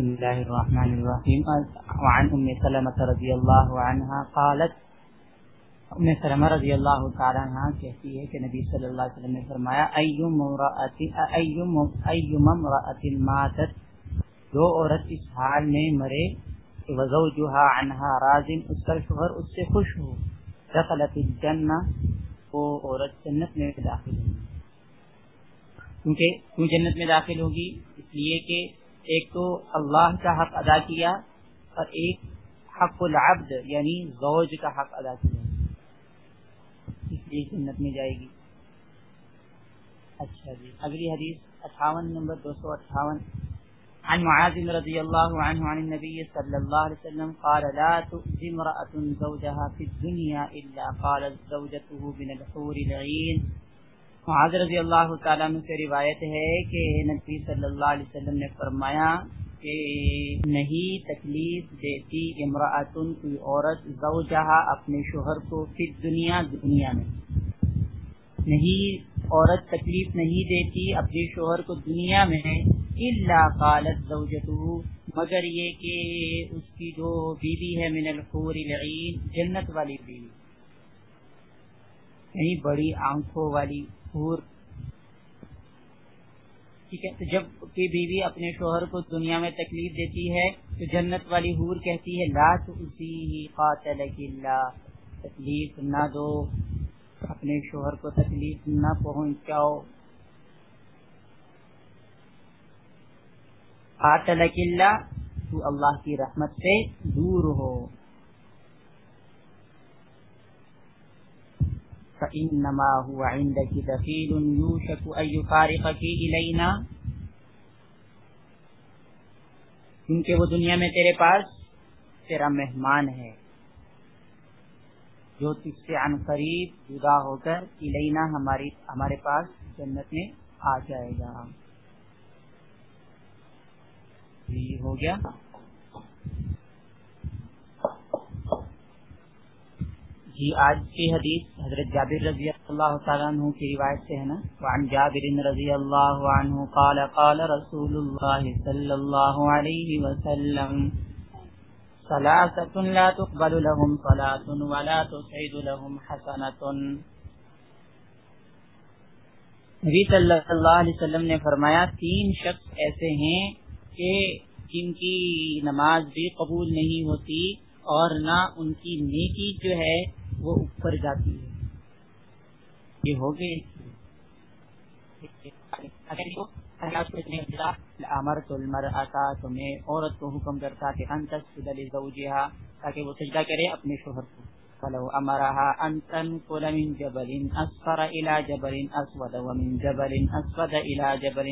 بسم الله الرحمن الرحيم. وعن أم سلمة رضي الله عنها قالت ام سلمہ رضی اللہ تعالی عنہ کہتی ہے کہ نبی صلی اللہ علیہ وسلم نے فرمایا ایوم امرأت ایوم ایوم امرأت ماتت؟ جو عورت اس حال میں مرے، وزوجها عنها راض، اس کا شوہر اس سے خوش ہو، دخلت الجنہ، وہ عورت جنت میں داخل ہوگی۔ کیونکہ کیوں جنت میں داخل ہوگی؟ اس لیے کہ ایک تو اللہ کا حق ادا کیا اور ایک حق العبد یعنی زوج کا حق ادا کیا۔ اس لیے جنت میں جائے گی۔ اچھا جی۔ اگلی حدیث، اٹھاون نمبر دو سو اٹھاون۔ عن معاذ رضی اللہ عنہ عن النبي صلی اللہ علیہ وسلم قال، لا تؤذي امرأة زوجها في الدنيا إلا قالت زوجته من الحور العين. معاذ رضی اللہ تعالیٰ عنہ سے روایت ہے کہ نبی صلی اللہ علیہ وسلم نے فرمایا کہ نہیں تکلیف دیتی امراطن کی عورت زوجہا اپنے شوہر کو پھر دنیا دنیا میں۔ نہیں، عورت تکلیف نہیں دیتی اپنے شوہر کو دنیا میں اللہ قالت زوجتو مگر یہ کہ اس کی جو بیوی ہے من الحور العین، جنت والی بیوی۔ یعنی بڑی آنکھوں والی ٹھیک ہے، تو جبکہ بیوی اپنے شوہر کو دنیا میں تکلیف دیتی ہے، تو جنت والی حور کہتی ہے، لا تو اسی قاتل اللہ، تکلیف نہ دو، اپنے شوہر کو تکلیف نہ پہنچاؤ۔ قاتل اللہ، تو اللہ کی رحمت سے دور ہو۔ فإنما هو عندك دخيل يوشك أن يفارقك إلينا. کیونکہ وہ دنیا میں تیرے پاس تیرا مہمان ہے، جو تجھ سے عن قریب جدا ہو کر الینا ہماری، ہمارے پاس جنت میں آ جائے گا۔ ہو گیا۔ جی آج کی حدیث حضرت جابر رضی اللہ تعالیٰ عنہ کی روایت سے ہے نا، وعن جابر رضی اللہ عنہ قال قال رسول اللہ صلی اللہ علیہ وسلم صلاة لا تقبل لهم صلاة ولا تسعد لهم حسنة. نبی صلی اللہ علیہ وسلم نے فرمایا، تین شخص ایسے ہیں کہ جن کی نماز بھی قبول نہیں ہوتی اور نہ ان کی نیکی جو ہے وہ اوپر جاتی ہے۔ یہ ہو گئے امر تلمر آتا تو میں عورت کو حکم کرتا کہ انتس زوجہا تاکہ وہ سجدہ کرے اپنے شوہر کو۔ فلو امرها ان تنقل من جبل اصفر الى جبل اسود ومن جبل اسود الى جبل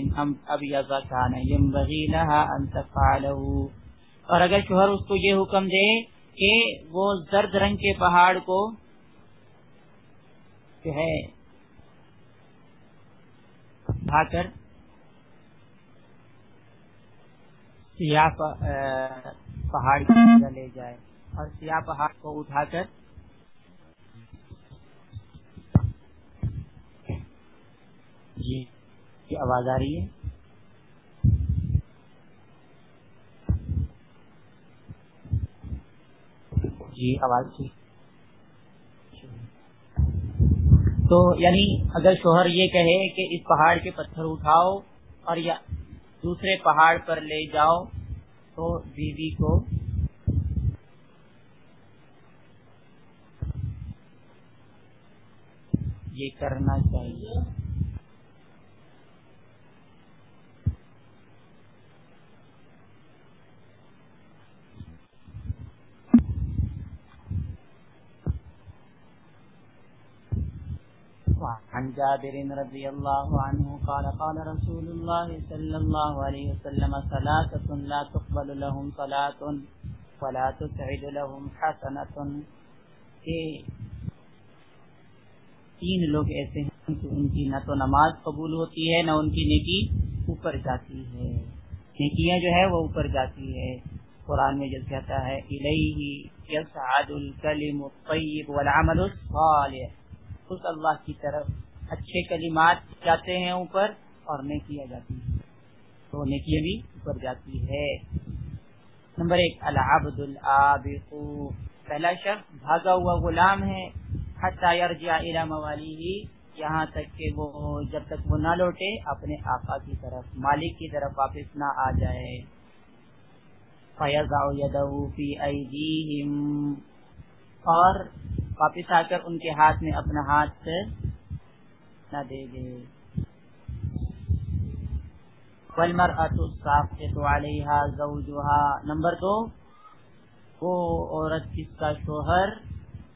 ابيض كان ينبغي لها ان تفعله۔ اور اگر شوہر اس کو یہ حکم دے کہ وہ زرد رنگ کے پہاڑ کو جو ہے اٹھا کر سیاہ پہاڑ کی لے جائے اور سیاہ پہاڑ کو اٹھا کر جی آواز آ رہی ہے؟ جی آواز ٹھیک تو یعنی اگر شوہر یہ کہے کہ اس پہاڑ کے پتھر اٹھاؤ اور یا دوسرے پہاڑ پر لے جاؤ، تو بیوی کو یہ کرنا چاہیے۔ عن جابر رضي الله عنه قال قال رسول الله صلى الله عليه وسلم، ثلاثة لا تقبل لهم صلاة ولا تسعد لهم حسنة. کہ تین لوگ ایسے ہیں کہ ان کی نہ تو نماز قبول ہوتی ہے، نہ ان کی نیکی اوپر جاتی ہے۔ نیکیاں جو ہے وہ اوپر جاتی ہے۔ قرآن میں جب کہتا ہے الیہ یسعد الکلم الطیب والعمل الصالح. اس اللہ کی طرف اچھے کلمات جاتے ہیں اوپر اور نیکیاں جاتی ہیں۔ تو نیکیاں بھی اوپر جاتی ہے۔ نمبر ایک، العبد العابق پہلا شخص، بھاگا ہوا غلام ہے۔ حتی یرجع الى موالیہ یہاں تک کہ وہ جب تک وہ نہ لوٹے، اپنے آقا کی طرف، مالک کی طرف واپس نہ آ جائے۔ فیضع یدہو فی ایدیہم۔ اور واپس آ کر ان کے ہاتھ میں اپنا ہاتھ نہ دے دے۔ والمرأة الساقط علیہا نمبر دو، وہ عورت جس کا شوہر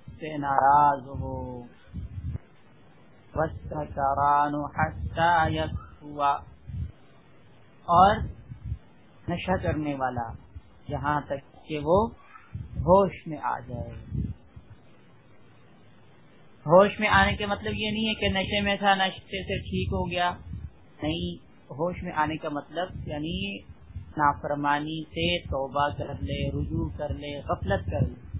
سے ناراض ہو۔ اور نشہ کرنے والا جہاں تک کہ وہ ہوش میں آ جائے۔ ہوش میں آنے کے مطلب یہ نہیں ہے کہ نشے میں تھا، نشے سے ٹھیک ہو گیا۔ نہیں، ہوش میں آنے کا مطلب یعنی نافرمانی سے توبہ کر لے، رجوع کر لے، غفلت کر لے۔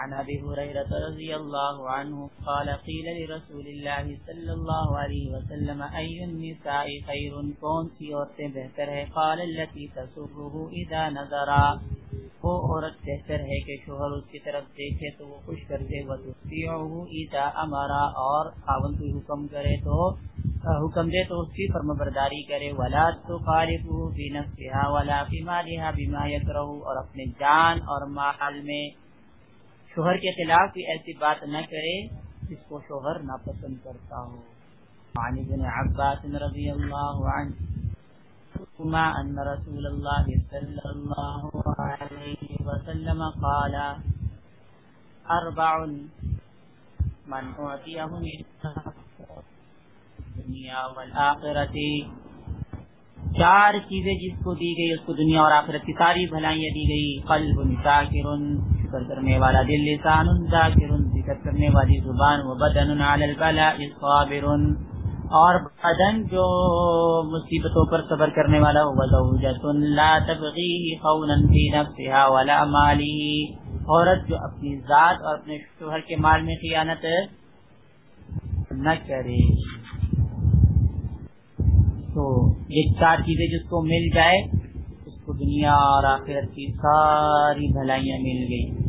عن ابي هريره رضي الله عنه قال قيل لرسول الله صلى الله عليه وسلم اي النساء خير؟ كون سی عورتیں بہتر ہے قال التي تسره اذا نظر. وہ عورت بہتر ہے کہ شوہر اس کی طرف دیکھے تو وہ خوش کر دے. وہ تطيعه اذا امر اور خاوند کو حکم کرے تو حکم دے تو اس کی فرم برداری کرے. ولا تو خالف بھی ولا في مالها بما يكره. اور اپنے جان اور مال میں شوہر کے خلاف بھی ایسی بات نہ کرے جس کو شوہر ناپسند کرتا ہو۔ عن ابن عباس رضی اللہ عنہ ان رسول اللہ صلی اللہ علیہ وسلم قال، اربع من اعطیهم دنیا والآخرتی چار چیزیں جس کو دی گئی اس کو دنیا اور آخرت کی ساری بھلائیاں دی گئی۔ قلب شاکر۔ شکر کرنے والا دل لسان ذاکر ذکر کرنے والی زبان و بدن علی البلاء صابر اور بدن جو مصیبتوں پر صبر کرنے والا ہوا زوجۃ لا تبغي خونا في نفسها ولا ماله عورت جو اپنی ذات اور اپنے شوہر کے مال میں خیانت نہ کرے۔ تو یہ چار چیزیں جس کو مل جائے، اس کو دنیا اور آخرت کی ساری بھلائیاں مل گئی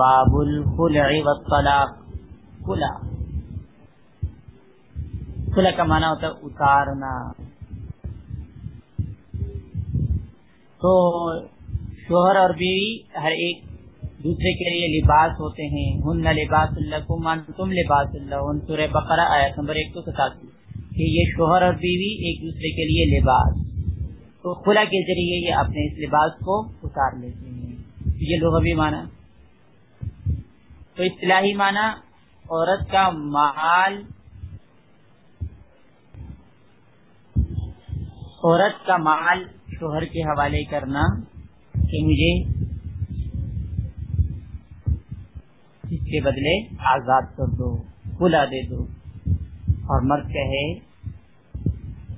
باب الخلع والطلاق. خلا خلا کا معنی ہوتا ہے اتارنا. تو شوہر اور بیوی ہر ایک دوسرے کے لیے لباس ہوتے ہیں. ہن لباس اللہ کو مان تم لباس اللہ سورہ بقرہ آیا نمبر ایک سو ستاسی. کہ یہ شوہر اور بیوی ایک دوسرے کے لیے لباس. تو خلا کے ذریعے یہ اپنے اس لباس کو اتار لیتے ہیں. یہ لوگ بھی مانا تو اصطلاحی مانا عورت کا مال، عورت کا مال شوہر کے حوالے کرنا کہ مجھے اس کے بدلے آزاد کر دو کھلا دے دو۔ اور مرد کہے،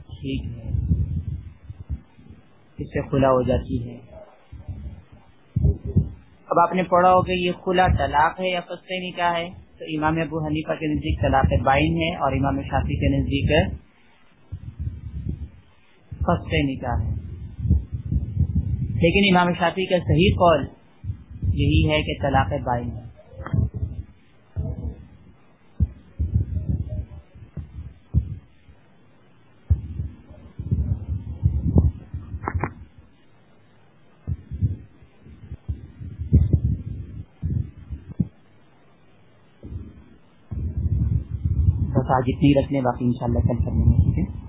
ٹھیک ہے، اس سے کھلا ہو جاتی ہے۔ اب آپ نے پڑھا ہو کہ یہ کھلا طلاق ہے یا فستے نکاح ہے؟ تو امام ابو حنیفہ کے نزدیک طلاق بائن ہے اور امام شافی کے نزدیک فستے نکاح ہے۔ لیکن امام شافی کا صحیح قول یہی ہے کہ طلاق بائن ہے۔ آج اتنی رکھنے باقی انشاءاللہ کل کر لیں گے ٹھیک ہے؟